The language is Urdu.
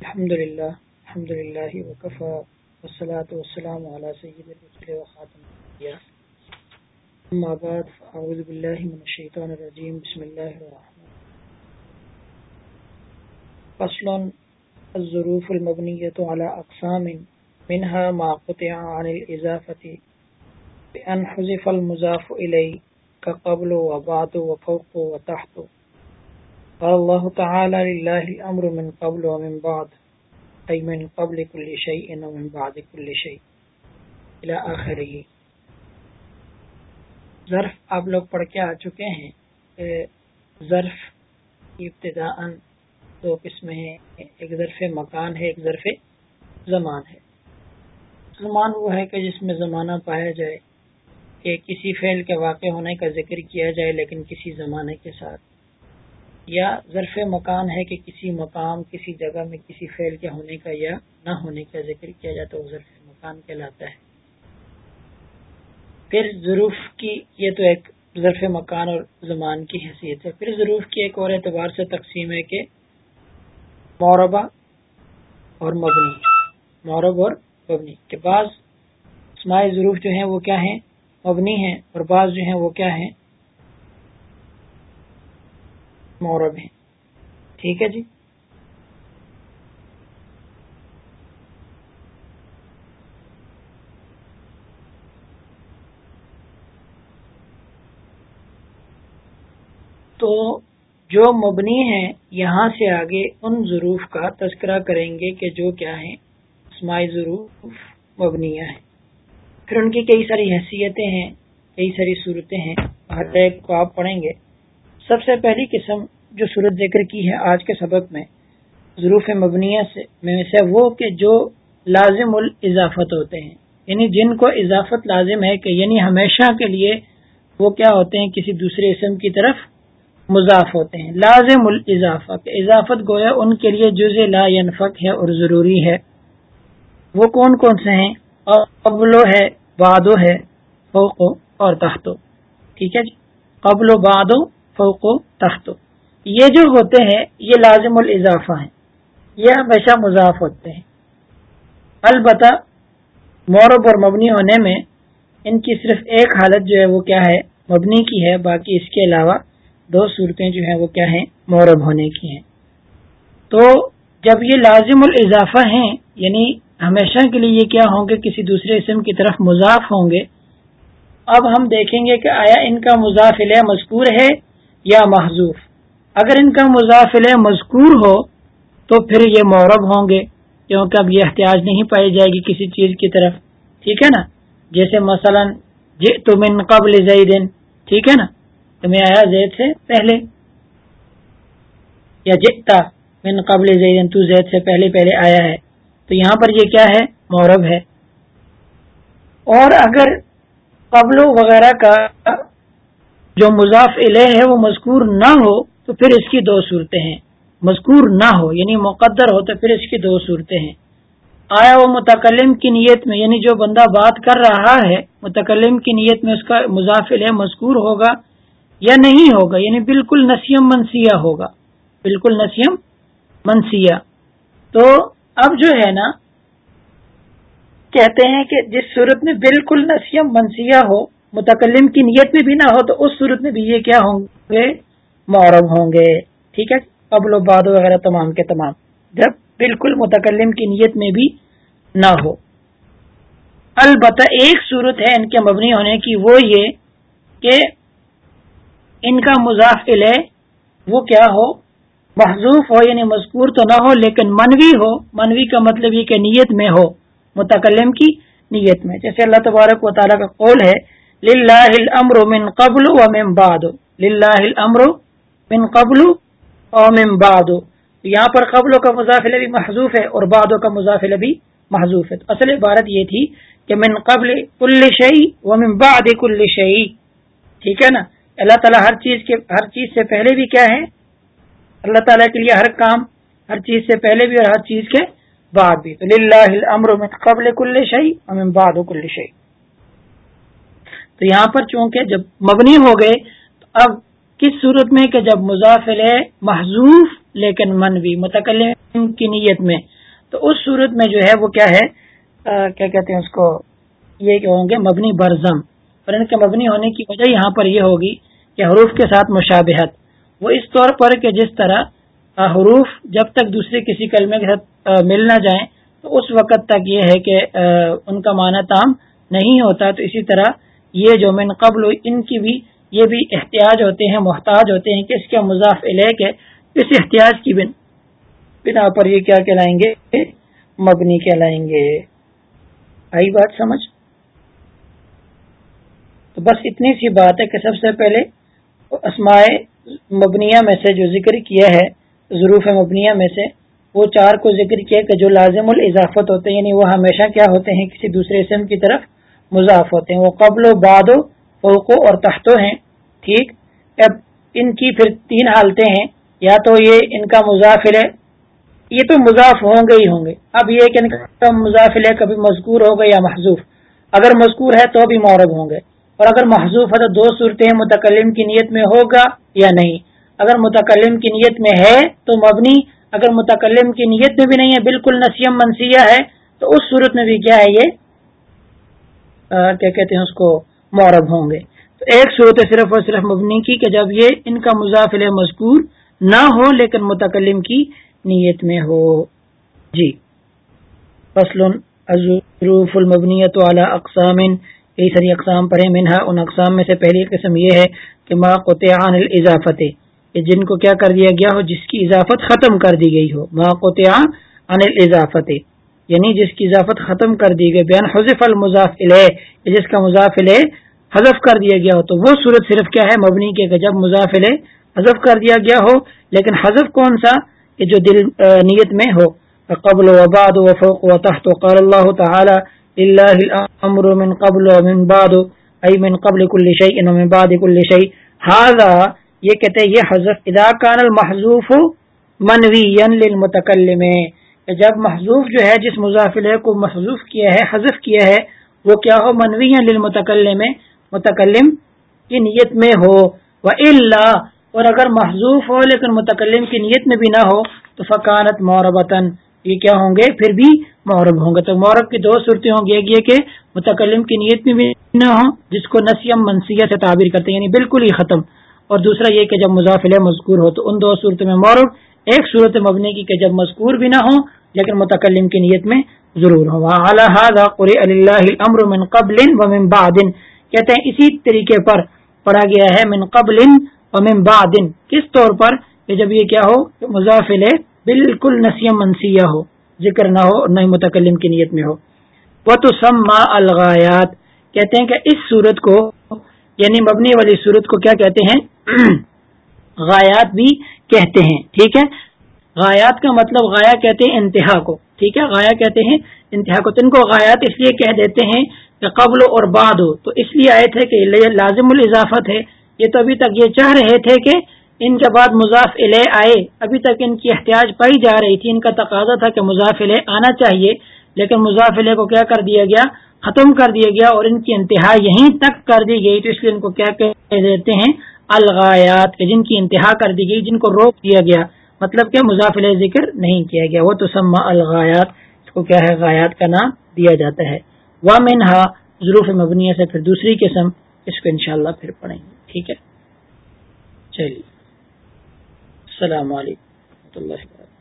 الحمد لله الحمد لله وكفى، والصلاة والسلام على سيد الرسل وخاتم الأنبياء. أما بعد، فأعوذ بالله من الشيطان الرجيم. بسم الله الرحمن فصل الظروف المبنية على أقسام، منها ما قطع عن الإضافة بأن حذف المضاف إليه كقبل وبعد وفوق وتحت. قال الله تعالى لله الأمر من قبل ومن بعد أي من قبل كل شيء ومن بعد كل شيء إلى آخره۔ ظرف آپ لوگ پڑھ کے آ چکے ہیں کہ ظرف ابتدا دو قسمیں ہیں، ایک ظرف مکان ہے، ایک ظرف زمان ہے۔ زمان وہ ہے کہ جس میں زمانہ پایا جائے، کہ کسی فعل کے واقع ہونے کا ذکر کیا جائے لیکن کسی زمانے کے ساتھ۔ یا ظرف مکان ہے کہ کسی مقام، کسی جگہ میں کسی فعل کے ہونے کا یا نہ ہونے کا ذکر کیا جائے تو وہ ظرف مکان کہلاتا ہے۔ پھر ظروف کی، یہ تو ایک ظرف مکان اور زمان کی حیثیت ہے۔ پھر ظروف کی ایک اور اعتبار سے تقسیم ہے کہ موربہ اور مبنی۔ مورب اور مبنی۔ کے بعض اسماعی ظروف جو ہیں وہ کیا ہیں؟ مبنی ہیں اور بعض جو ہیں وہ کیا ہیں؟ مورب ہیں ٹھیک ہے جی؟ تو جو مبنی ہیں یہاں سے آگے ان ضروف کا تذکرہ کریں گے کہ جو کیا ہیں۔ اسماعی ضروف مبنیہ ہیں۔ پھر ان کی کئی ساری حیثیتیں ہیں کئی ساری صورتیں ہیں۔ ہر ایک کو آپ پڑھیں گے۔ سب سے پہلی قسم جو صورت ذکر کی ہے آج کے سبق میں، ظروف مبنیہ سے، میں سے وہ کہ جو لازم الاضافت ہوتے ہیں۔ یعنی جن کو اضافت لازم ہے کہ یعنی ہمیشہ کے لیے وہ کیا ہوتے ہیں، کسی دوسرے اسم کی طرف مضاف ہوتے ہیں۔ لازم الاضافہ، کہ اضافت گویا ان کے لیے جز لا ينفق ہے اور ضروری ہے۔ وہ کون کون سے ہیں؟ قبل ہے بادو ہے فوقو اور تختو ٹھیک ہے جی؟ قبل و بادو فوقو تختو یہ جو ہوتے ہیں، یہ لازم الاضافہ ہیں۔ یہ ہمیشہ مضاف ہوتے ہیں۔ البتہ مورب اور مبنی ہونے میں ان کی صرف ایک حالت جو ہے وہ کیا ہے؟ مبنی کی ہے۔ باقی اس کے علاوہ دو صورتیں جو ہیں وہ کیا ہیں؟ مورب ہونے کی ہیں۔ تو جب یہ لازم الاضافہ ہیں یعنی ہمیشہ کے لیے یہ کیا ہوں گے؟ کسی دوسرے اسم کی طرف مضاف ہوں گے۔ اب ہم دیکھیں گے کہ آیا ان کا مضاف مضافل مذکور ہے یا محضوف اگر ان کا مضافل مذکور ہو، تو پھر یہ مورب ہوں گے، کیونکہ اب یہ احتیاط نہیں پائی جائے گی کسی چیز کی طرف۔ ٹھیک ہے نا؟ جیسے مثلا تم ان قبل زیدن۔ ٹھیک ہے نا؟ تمہیں آیا زید سے پہلے؟ یا جتا من قبل زیدن، تو زید سے پہلے پہلے آیا ہے۔ تو یہاں پر یہ کیا ہے؟ مورب ہے۔ اور اگر قبل وغیرہ کا جو مضاف علیہ ہے وہ مذکور نہ ہو تو پھر اس کی دو صورتیں ہیں۔ مذکور نہ ہو یعنی مقدر ہو تو پھر اس کی دو صورتیں ہیں۔ آیا وہ متکلم کی نیت میں یعنی جو بندہ بات کر رہا ہے، متکلم کی نیت میں اس کا مضافل ہے مذکور ہوگا یا نہیں ہوگا؟ یعنی بالکل نسیم منسیہ ہوگا۔ بالکل نسیم منسیہ۔ تو اب جو ہے نا، کہتے ہیں کہ جس صورت میں بالکل نسیم منسیہ ہو متکلم کی نیت میں بھی نہ ہو تو اس صورت میں بھی یہ کیا ہوں گے؟ معرب ہوں گے۔ ٹھیک ہے؟ قبل و باد وغیرہ تمام کے تمام۔ جب بالکل متکلم کی نیت میں بھی نہ ہو۔ البتہ ایک صورت ہے ان کے مبنی ہونے کی، وہ یہ کہ ان کا مضاف ہے، وہ کیا ہو؟ محضوف ہو یعنی مذکور تو نہ ہو، لیکن منوی ہو۔ منوی کا مطلب یہ کہ نیت میں ہو، متکلم کی نیت میں۔ جیسے اللہ تبارک و تعالیٰ کا قول ہے للہ الامر من قبل و من بعد. للہ الامر من قبل و من بعد. یہاں پر قبل کا مضافل بھی محضوف ہے اور بعد کا مضافل بھی محضوف ہے. تو اصل عبارت یہ تھی کہ من قبل کل شعی و من بعد کل شعی ٹھیک ہے نا؟ اللہ تعالیٰ ہر چیز کے ہر چیز سے پہلے بھی کیا ہے؟ اللہ تعالیٰ کے لیے ہر کام ہر چیز سے پہلے بھی اور ہر چیز کے بعد بھی. تو امر میں قبل کل شہی امن باد کل شہی تو یہاں پر چونکہ جب مبنی ہو گئے تو اب کس صورت میں کہ جب مضافل محضوف لیکن منوی، متکلم کی نیت میں، تو اس صورت میں جو ہے وہ کیا ہے؟ کیا کہتے ہیں اس کو؟ یہ کہ ہوں گے مبنی برزم۔ اور ان کے مبنی ہونے کی وجہ یہاں پر یہ ہوگی کہ حروف کے ساتھ مشابہت۔ وہ اس طور پر کہ جس طرح حروف جب تک دوسرے کسی کلمے کے ساتھ مل نہ جائیں، تو اس وقت تک یہ ہے کہ ان کا معنی تام نہیں ہوتا۔ تو اسی طرح یہ جو من قبل ان کی بھی یہ بھی احتیاج ہوتے ہیں، محتاج ہوتے ہیں کہ اس کے مضاف علیہ کے اس احتیاج کی بن، بنا پر یہ کیا کہلائیں گے؟ مبنی کہلائیں گے۔ آئی بات سمجھ؟ تو بس اتنی سی بات ہے کہ سب سے پہلے اسماء مبنیہ میں سے جو ذکر کیا ہے ضروف مبنیہ میں سے، وہ چار کو ذکر کیا کہ جو لازم الاضافت ہوتے ہیں یعنی وہ ہمیشہ کیا ہوتے ہیں، کسی دوسرے اسم کی طرف مضاف ہوتے ہیں۔ وہ قبل و باد فوقو اور تختو ہیں۔ ٹھیک؟ اب ان کی پھر تین حالتیں ہیں۔ یا تو یہ ان کا مضافل ہے یہ تو مضاف ہوں گے ہی ہوں گے۔ اب یہ کہ ان کا مضافل ہے کبھی مذکور ہوگا یا محضوف اگر مذکور ہے تو بھی مورب ہوں گے۔ اور اگر محضوف ہے تو دو صورتیں متکلم کی نیت میں ہوگا یا نہیں۔ اگر متکلم کی نیت میں ہے تو مبنی، اگر متکلم کی نیت میں بھی نہیں ہے، بالکل نسیم منسیہ ہے، تو اس صورت میں بھی کیا ہے یہ؟ کیا کہتے ہیں اس کو مورب ہوں گے۔ تو ایک صورت صرف اور صرف مبنی کی کہ جب یہ ان کا مضافل مذکور نہ ہو لیکن متکلم کی نیت میں ہو۔ جی۔ فصل ضروف المبنیت والا اقسام۔ کئی ساری اقسام پڑھے منہا ان اقسام میں سے پہلی قسم یہ ہے کہ ما قطع عن الاضافت جن کو کیا کر دیا گیا ہو، جس کی اضافت ختم کر دی گئی ہو۔ ما قطع عن الاضافت یعنی جس کی اضافت ختم کر دی گئی، بیان حذف المضاف الیہ جس کا مضاف الیہ حذف کر دیا گیا ہو، تو وہ صورت صرف کیا ہے؟ مبنی کے جب مضاف الیہ حذف کر دیا گیا ہو، لیکن حذف کون سا؟ کہ جو دل نیت میں ہو۔ قبل و بعد و فوق و تحت، قال اللہ تعالی لله الامر من قبل ومن بعد اي من قبل كل شيء ومن بعد كل شيء هذا یہ کہتے ہیں، یہ حذف اذا كان المحذوف منويا للمتكلم جب محذوف جو ہے جس مضافلے کو محذوف کیا ہے، حذف کیا ہے، وہ کیا ہو؟ منویا للمتکلم، متکلم کی نیت میں ہو۔ و الا اور اگر محذوف ہو لیکن متکلم کی نیت میں بھی نہ ہو، تو فکانت موربتن یہ کیا ہوں گے؟ پھر بھی محرب ہوں گے۔ تو محرب کی دو صورتیں ہوں گی۔ ایک یہ کہ متکلم کی نیت میں بھی نہ ہو، جس کو نسیم منسیہ سے تعبیر کرتے ہیں یعنی بالکل ہی ختم۔ اور دوسرا یہ کہ جب مضافل مذکور ہو، تو ان دو صورتوں میں مورب ایک صورت مبنی کی کہ جب مذکور بھی نہ ہو لیکن متکلم کی نیت میں ضرور ہو۔ من قبل ومن بعد۔ کہتے ہیں اسی طریقے پر پڑھا گیا ہے، من قبل ومن بعد۔ کس طور پر؟ کہ جب یہ کیا ہو؟ مضافل بالکل نسیم منسیہ ہو، ذکر نہ ہو نہ ہی متکلم کی نیت میں ہو۔ وہ تو سما الغایات کہتے ہیں کہ اس صورت کو یعنی مبنی والی صورت کو کیا کہتے ہیں؟ غایات بھی کہتے ہیں۔ ٹھیک ہے؟ غایات کا مطلب غایا کہتے ہیں انتہا کو، ٹھیک ہے؟ غایا کہتے ہیں انتہا کو تن کو غایات اس لیے کہہ دیتے ہیں کہ قبل اور بعد ہو تو اس لیے آئے تھے کہ لازم الاضافت ہے۔ یہ تو ابھی تک یہ چاہ رہے تھے کہ ان کے بعد مضاف علیہ آئے۔ ابھی تک ان کی احتیاط پائی جا رہی تھی، ان کا تقاضا تھا کہ مضاف علیہ آنا چاہیے، لیکن مضاف علیہ کو کیا کر دیا گیا؟ ختم کر دیا گیا اور ان کی انتہا یہیں تک کر دی گئی۔ تو اس لیے ان کو کیا کہہ دیتے ہیں؟ الغایات جن کی انتہا کر دی گئی، جن کو روک دیا گیا۔ مطلب کہ مضاف ذکر نہیں کیا گیا۔ وہ تو سما الغایات، اس کو کیا ہے؟ غایات کا نام دیا جاتا ہے۔ وہ منہا ضرور مبنیہ سے پھر دوسری قسم، اس کو انشاءاللہ پھر پڑھیں گے۔ ٹھیک ہے؟ چلیے۔ السلام علیکم و اللہ وبرکاتہ۔